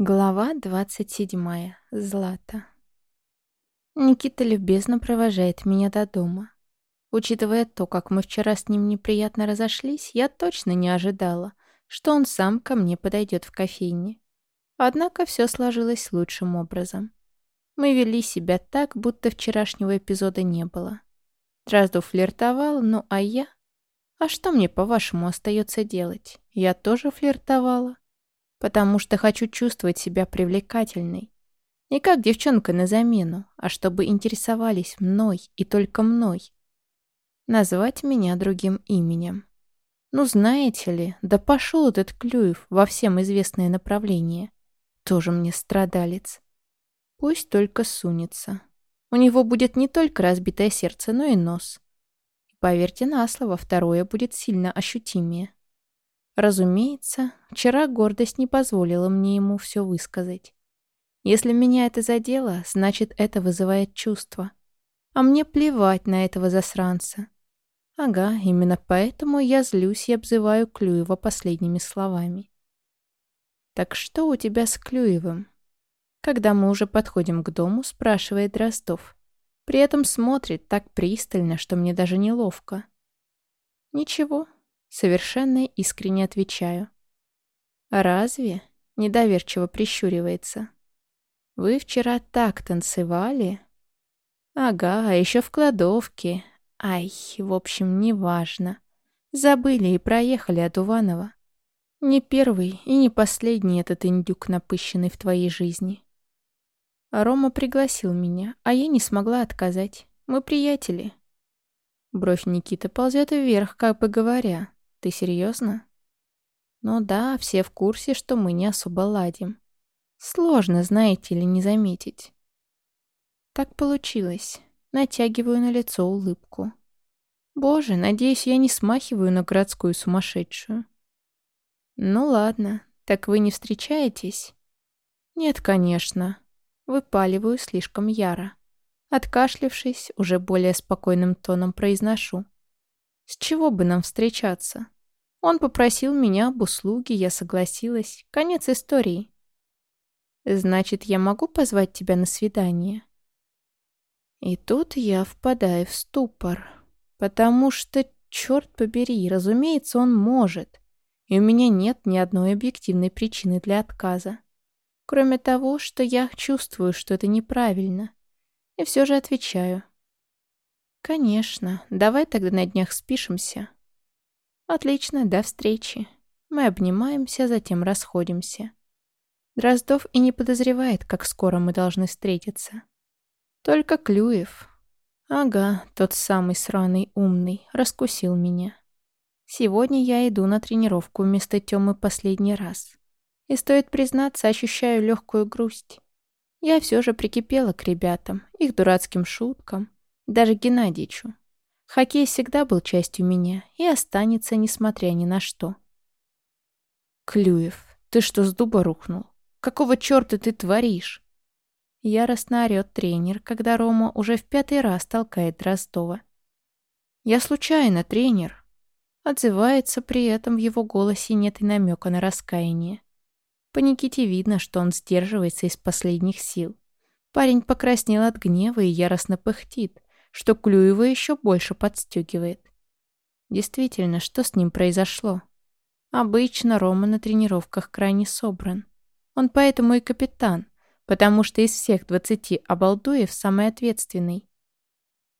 Глава 27. Злата. Никита любезно провожает меня до дома. Учитывая то, как мы вчера с ним неприятно разошлись, я точно не ожидала, что он сам ко мне подойдет в кофейне. Однако все сложилось лучшим образом. Мы вели себя так, будто вчерашнего эпизода не было. Драздов флиртовал, ну а я? А что мне, по-вашему, остается делать? Я тоже флиртовала потому что хочу чувствовать себя привлекательной. Не как девчонка на замену, а чтобы интересовались мной и только мной. Назвать меня другим именем. Ну, знаете ли, да пошел этот Клюев во всем известное направление. Тоже мне страдалец. Пусть только сунется. У него будет не только разбитое сердце, но и нос. И поверьте на слово, второе будет сильно ощутимее. Разумеется, вчера гордость не позволила мне ему все высказать. Если меня это задело, значит, это вызывает чувство. А мне плевать на этого засранца. Ага, именно поэтому я злюсь и обзываю Клюева последними словами. «Так что у тебя с Клюевым?» Когда мы уже подходим к дому, спрашивает Ростов. При этом смотрит так пристально, что мне даже неловко. «Ничего, Совершенно искренне отвечаю. «Разве?» — недоверчиво прищуривается. «Вы вчера так танцевали?» «Ага, а еще в кладовке. Ай, в общем, неважно. Забыли и проехали от Уванова. Не первый и не последний этот индюк, напыщенный в твоей жизни». Рома пригласил меня, а я не смогла отказать. Мы приятели. Бровь Никиты ползет вверх, как бы говоря. Ты серьезно? Ну да, все в курсе, что мы не особо ладим. Сложно, знаете ли, не заметить. Так получилось. Натягиваю на лицо улыбку. Боже, надеюсь, я не смахиваю на городскую сумасшедшую. Ну ладно, так вы не встречаетесь? Нет, конечно. Выпаливаю слишком яро. Откашлившись, уже более спокойным тоном произношу. С чего бы нам встречаться? Он попросил меня об услуге, я согласилась. Конец истории. Значит, я могу позвать тебя на свидание? И тут я впадаю в ступор. Потому что, черт побери, разумеется, он может. И у меня нет ни одной объективной причины для отказа. Кроме того, что я чувствую, что это неправильно. И все же отвечаю. «Конечно. Давай тогда на днях спишемся». «Отлично, до встречи». Мы обнимаемся, затем расходимся. Дроздов и не подозревает, как скоро мы должны встретиться. Только Клюев. Ага, тот самый сраный умный, раскусил меня. Сегодня я иду на тренировку вместо Тёмы последний раз. И стоит признаться, ощущаю легкую грусть. Я все же прикипела к ребятам, их дурацким шуткам, даже Геннадьевичу. Хоккей всегда был частью меня и останется, несмотря ни на что. «Клюев, ты что, с дуба рухнул? Какого черта ты творишь?» Яростно орёт тренер, когда Рома уже в пятый раз толкает Ростова. «Я случайно, тренер!» Отзывается, при этом в его голосе нет и намека на раскаяние. По Никите видно, что он сдерживается из последних сил. Парень покраснел от гнева и яростно пыхтит, что Клюева еще больше подстегивает. Действительно, что с ним произошло? Обычно Рома на тренировках крайне собран. Он поэтому и капитан, потому что из всех двадцати обалдуев самый ответственный.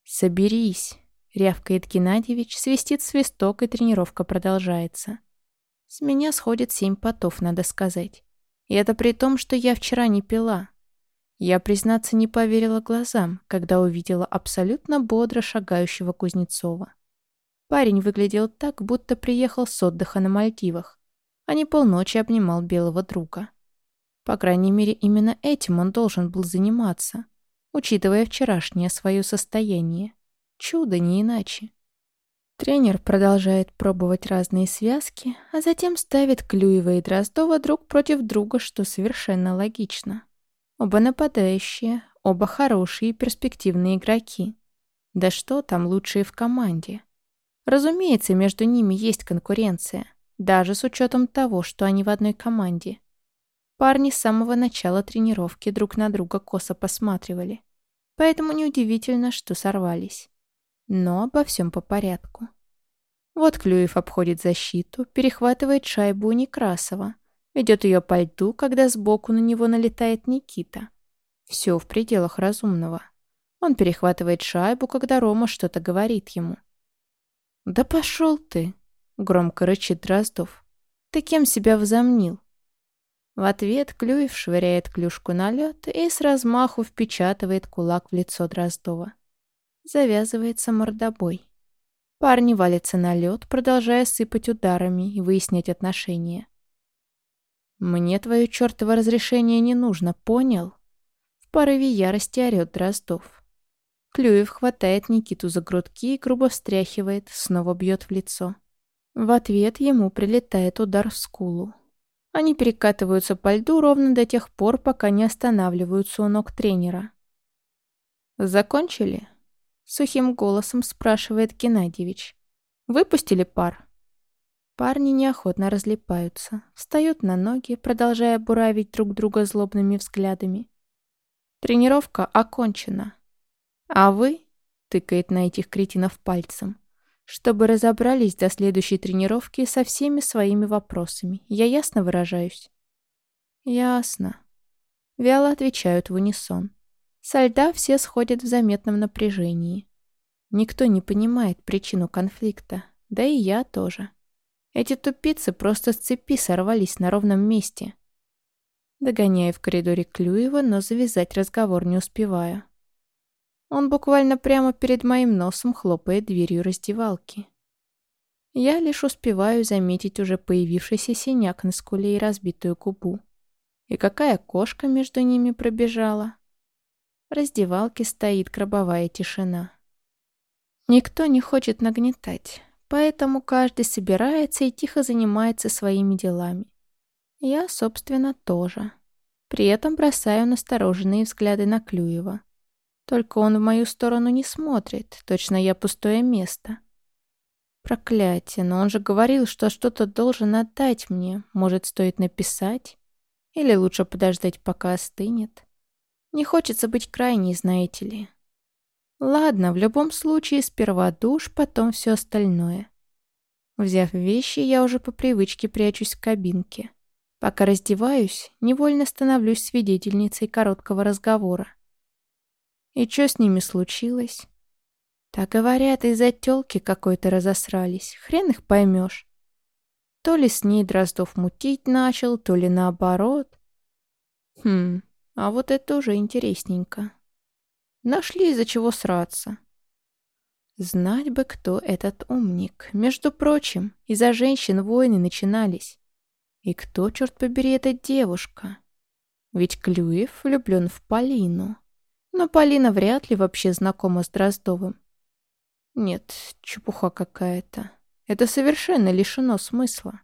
«Соберись», — рявкает Геннадьевич, свистит свисток, и тренировка продолжается. С меня сходит семь потов, надо сказать. И это при том, что я вчера не пила. Я, признаться, не поверила глазам, когда увидела абсолютно бодро шагающего Кузнецова. Парень выглядел так, будто приехал с отдыха на Мальдивах, а не полночи обнимал белого друга. По крайней мере, именно этим он должен был заниматься, учитывая вчерашнее свое состояние. Чудо не иначе. Тренер продолжает пробовать разные связки, а затем ставит Клюева и Дроздова друг против друга, что совершенно логично. Оба нападающие, оба хорошие и перспективные игроки. Да что там лучшие в команде. Разумеется, между ними есть конкуренция, даже с учетом того, что они в одной команде. Парни с самого начала тренировки друг на друга косо посматривали. Поэтому неудивительно, что сорвались. Но обо всем по порядку. Вот Клюев обходит защиту, перехватывает шайбу у Некрасова, ведет ее по льду, когда сбоку на него налетает Никита. Все в пределах разумного. Он перехватывает шайбу, когда Рома что-то говорит ему. «Да пошел ты!» — громко рычит Дроздов. «Ты кем себя возомнил?» В ответ Клюев швыряет клюшку на лед и с размаху впечатывает кулак в лицо Дроздова. Завязывается мордобой. Парни валятся на лед, продолжая сыпать ударами и выяснять отношения. «Мне твое чертово разрешение не нужно, понял?» В порыве ярости орёт Дроздов. Клюев хватает Никиту за грудки и грубо встряхивает, снова бьет в лицо. В ответ ему прилетает удар в скулу. Они перекатываются по льду ровно до тех пор, пока не останавливаются у ног тренера. «Закончили?» — сухим голосом спрашивает Геннадьевич. «Выпустили пар?» Парни неохотно разлипаются, встают на ноги, продолжая буравить друг друга злобными взглядами. Тренировка окончена. А вы, тыкает на этих кретинов пальцем, чтобы разобрались до следующей тренировки со всеми своими вопросами. Я ясно выражаюсь? Ясно. Вяло отвечают в унисон. Со льда все сходят в заметном напряжении. Никто не понимает причину конфликта, да и я тоже. Эти тупицы просто с цепи сорвались на ровном месте. Догоняю в коридоре Клюева, но завязать разговор не успеваю. Он буквально прямо перед моим носом хлопает дверью раздевалки. Я лишь успеваю заметить уже появившийся синяк на скуле и разбитую губу. И какая кошка между ними пробежала. В раздевалке стоит гробовая тишина. Никто не хочет нагнетать, поэтому каждый собирается и тихо занимается своими делами. Я, собственно, тоже. При этом бросаю настороженные взгляды на Клюева. Только он в мою сторону не смотрит, точно я пустое место. Проклятие, но он же говорил, что что-то должен отдать мне. Может, стоит написать? Или лучше подождать, пока остынет? Не хочется быть крайней, знаете ли. Ладно, в любом случае, сперва душ, потом все остальное. Взяв вещи, я уже по привычке прячусь в кабинке. Пока раздеваюсь, невольно становлюсь свидетельницей короткого разговора. И что с ними случилось? Так говорят, из-за тёлки какой-то разосрались. Хрен их поймешь. То ли с ней Дроздов мутить начал, то ли наоборот. Хм, а вот это уже интересненько. Нашли из-за чего сраться. Знать бы, кто этот умник. Между прочим, из-за женщин войны начинались. И кто, черт побери, эта девушка? Ведь Клюев влюблен в Полину. Но Полина вряд ли вообще знакома с Дроздовым. Нет, чепуха какая-то. Это совершенно лишено смысла.